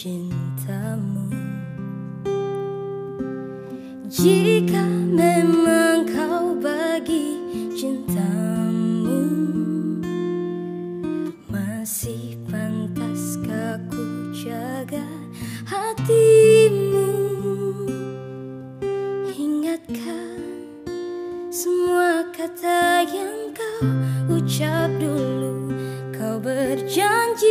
cintamu. Jika memang kau bagi cintamu Masih pantaskah ku jaga hatimu. Ingatkan semua kata yang kau ucap dulu? Kau berjanji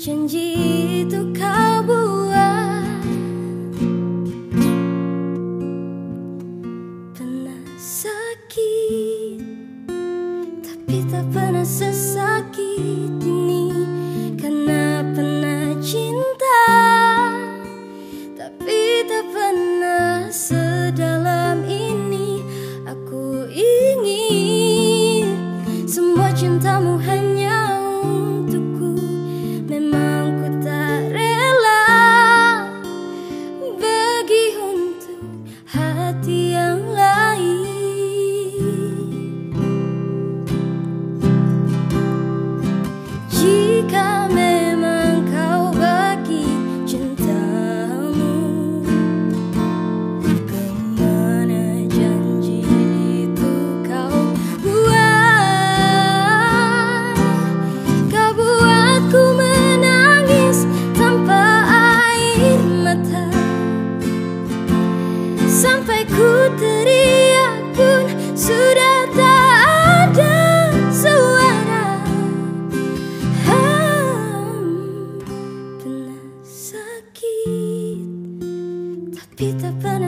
Janji itu kau buat. Pernah sakit Tapi tak pernah sesakit ini. Karena pernah cinta Tapi tak pernah sedalam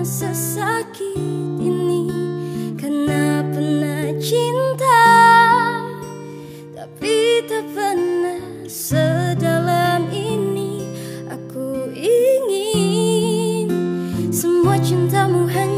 Pernah sesakit ini. Karena pernah cinta Tapi tak pernah sedalam ini. Aku ingin Semua cintamu hanya